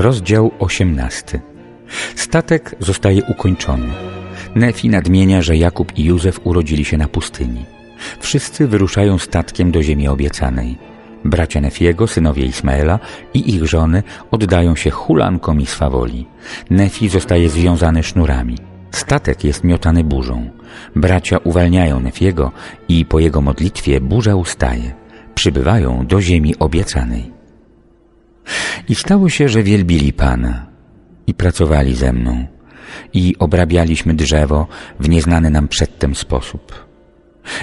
Rozdział 18. Statek zostaje ukończony. Nefi nadmienia, że Jakub i Józef urodzili się na pustyni. Wszyscy wyruszają statkiem do ziemi obiecanej. Bracia Nefiego, synowie Ismaela i ich żony oddają się hulankom i swawoli. Nefi zostaje związany sznurami. Statek jest miotany burzą. Bracia uwalniają Nefiego i po jego modlitwie burza ustaje. Przybywają do ziemi obiecanej. I stało się, że wielbili Pana i pracowali ze mną i obrabialiśmy drzewo w nieznany nam przedtem sposób.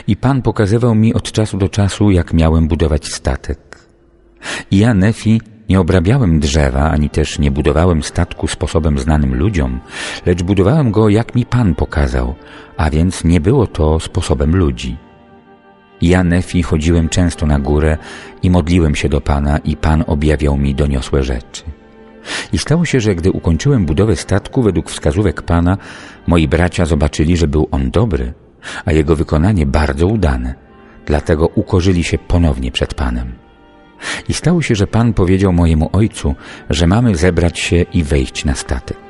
I Pan pokazywał mi od czasu do czasu, jak miałem budować statek. I ja, Nefi, nie obrabiałem drzewa, ani też nie budowałem statku sposobem znanym ludziom, lecz budowałem go, jak mi Pan pokazał, a więc nie było to sposobem ludzi. Ja, Nefi, chodziłem często na górę i modliłem się do Pana i Pan objawiał mi doniosłe rzeczy. I stało się, że gdy ukończyłem budowę statku według wskazówek Pana, moi bracia zobaczyli, że był on dobry, a jego wykonanie bardzo udane. Dlatego ukorzyli się ponownie przed Panem. I stało się, że Pan powiedział mojemu ojcu, że mamy zebrać się i wejść na statek.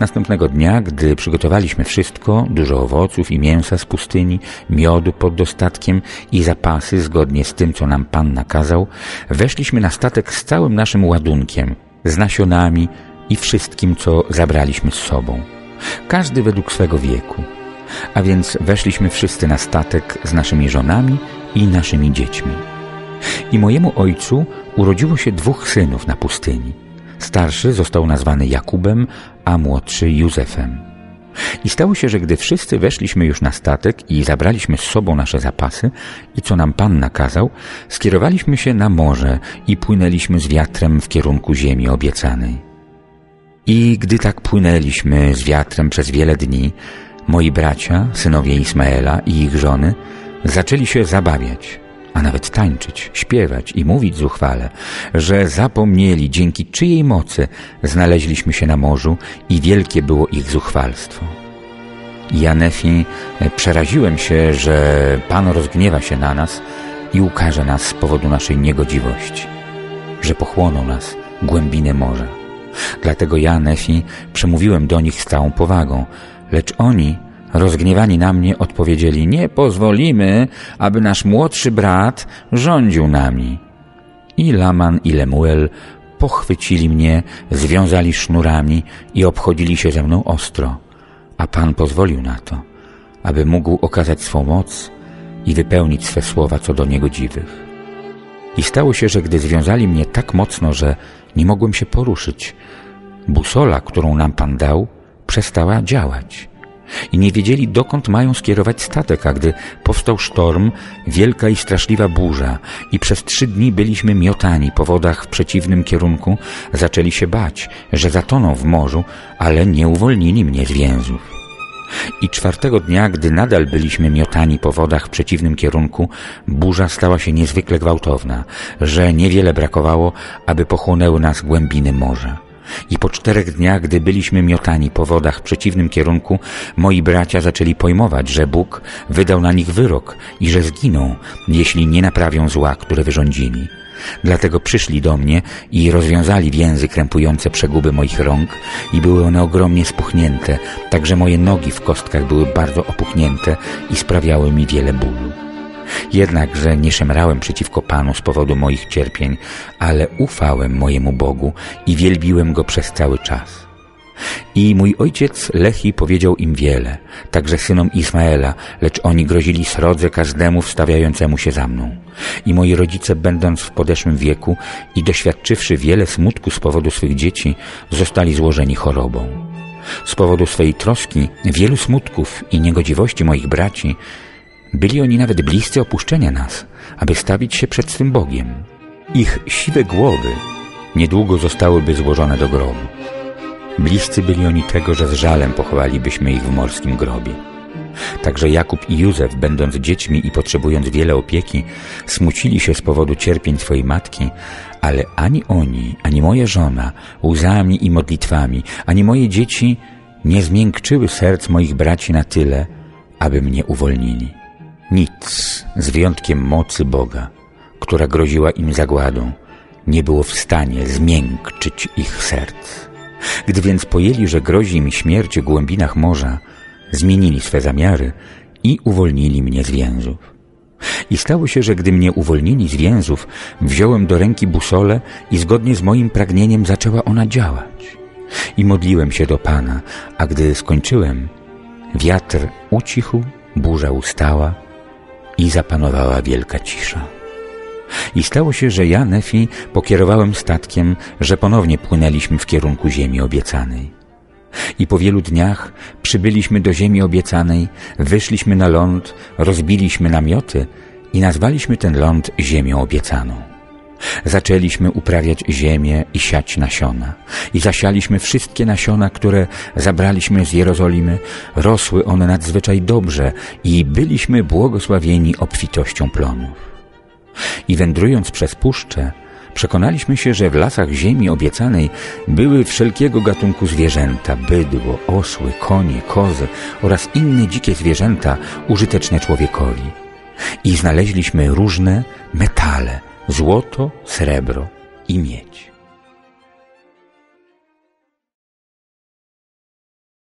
Następnego dnia, gdy przygotowaliśmy wszystko, dużo owoców i mięsa z pustyni, miodu pod dostatkiem i zapasy zgodnie z tym, co nam Pan nakazał, weszliśmy na statek z całym naszym ładunkiem, z nasionami i wszystkim, co zabraliśmy z sobą. Każdy według swego wieku. A więc weszliśmy wszyscy na statek z naszymi żonami i naszymi dziećmi. I mojemu ojcu urodziło się dwóch synów na pustyni. Starszy został nazwany Jakubem, a młodszy Józefem. I stało się, że gdy wszyscy weszliśmy już na statek i zabraliśmy z sobą nasze zapasy i co nam Pan nakazał, skierowaliśmy się na morze i płynęliśmy z wiatrem w kierunku ziemi obiecanej. I gdy tak płynęliśmy z wiatrem przez wiele dni, moi bracia, synowie Ismaela i ich żony, zaczęli się zabawiać a nawet tańczyć, śpiewać i mówić zuchwale, że zapomnieli, dzięki czyjej mocy znaleźliśmy się na morzu i wielkie było ich zuchwalstwo. Ja, Nefi, przeraziłem się, że Pan rozgniewa się na nas i ukaże nas z powodu naszej niegodziwości, że pochłoną nas głębiny morza. Dlatego ja, Nefi, przemówiłem do nich z całą powagą, lecz oni Rozgniewani na mnie odpowiedzieli, nie pozwolimy, aby nasz młodszy brat rządził nami. I Laman i Lemuel pochwycili mnie, związali sznurami i obchodzili się ze mną ostro. A Pan pozwolił na to, aby mógł okazać swą moc i wypełnić swe słowa co do niegodziwych. I stało się, że gdy związali mnie tak mocno, że nie mogłem się poruszyć, busola, którą nam Pan dał, przestała działać i nie wiedzieli, dokąd mają skierować statek, a gdy powstał sztorm, wielka i straszliwa burza i przez trzy dni byliśmy miotani po wodach w przeciwnym kierunku, zaczęli się bać, że zatoną w morzu, ale nie uwolnili mnie z więzów. I czwartego dnia, gdy nadal byliśmy miotani po wodach w przeciwnym kierunku, burza stała się niezwykle gwałtowna, że niewiele brakowało, aby pochłonęły nas głębiny morza. I po czterech dniach, gdy byliśmy miotani po wodach w przeciwnym kierunku, moi bracia zaczęli pojmować, że Bóg wydał na nich wyrok i że zginą, jeśli nie naprawią zła, które wyrządzili. Dlatego przyszli do mnie i rozwiązali więzy krępujące przeguby moich rąk i były one ogromnie spuchnięte, także moje nogi w kostkach były bardzo opuchnięte i sprawiały mi wiele bólu. Jednakże nie szemrałem przeciwko Panu z powodu moich cierpień, ale ufałem mojemu Bogu i wielbiłem Go przez cały czas. I mój ojciec Lehi powiedział im wiele, także synom Ismaela, lecz oni grozili srodze każdemu wstawiającemu się za mną. I moi rodzice, będąc w podeszłym wieku i doświadczywszy wiele smutku z powodu swych dzieci, zostali złożeni chorobą. Z powodu swej troski, wielu smutków i niegodziwości moich braci, byli oni nawet bliscy opuszczenia nas, aby stawić się przed swym Bogiem. Ich siwe głowy niedługo zostałyby złożone do grobu. Bliscy byli oni tego, że z żalem pochowalibyśmy ich w morskim grobie. Także Jakub i Józef, będąc dziećmi i potrzebując wiele opieki, smucili się z powodu cierpień swojej matki, ale ani oni, ani moja żona, łzami i modlitwami, ani moje dzieci nie zmiękczyły serc moich braci na tyle, aby mnie uwolnili. Nic, z wyjątkiem mocy Boga, która groziła im zagładą, nie było w stanie zmiękczyć ich serc. Gdy więc pojęli, że grozi mi śmierć w głębinach morza, zmienili swe zamiary i uwolnili mnie z więzów. I stało się, że gdy mnie uwolnili z więzów, wziąłem do ręki busolę i zgodnie z moim pragnieniem zaczęła ona działać. I modliłem się do Pana, a gdy skończyłem, wiatr ucichł, burza ustała i zapanowała wielka cisza. I stało się, że ja, Nefi, pokierowałem statkiem, że ponownie płynęliśmy w kierunku ziemi obiecanej. I po wielu dniach przybyliśmy do ziemi obiecanej, wyszliśmy na ląd, rozbiliśmy namioty i nazwaliśmy ten ląd ziemią obiecaną. Zaczęliśmy uprawiać ziemię i siać nasiona. I zasialiśmy wszystkie nasiona, które zabraliśmy z Jerozolimy. Rosły one nadzwyczaj dobrze i byliśmy błogosławieni obfitością plonów. I wędrując przez puszczę, przekonaliśmy się, że w lasach ziemi obiecanej były wszelkiego gatunku zwierzęta, bydło, osły, konie, kozy oraz inne dzikie zwierzęta użyteczne człowiekowi. I znaleźliśmy różne metale, złoto, srebro i miedź.